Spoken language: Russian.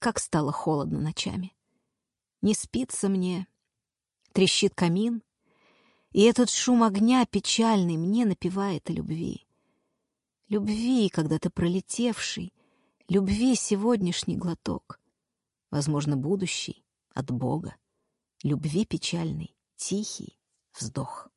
как стало холодно ночами. Не спится мне, трещит камин, и этот шум огня печальный мне напевает о любви. Любви, когда-то пролетевший, любви сегодняшний глоток, возможно, будущий от Бога, любви печальный, тихий вздох.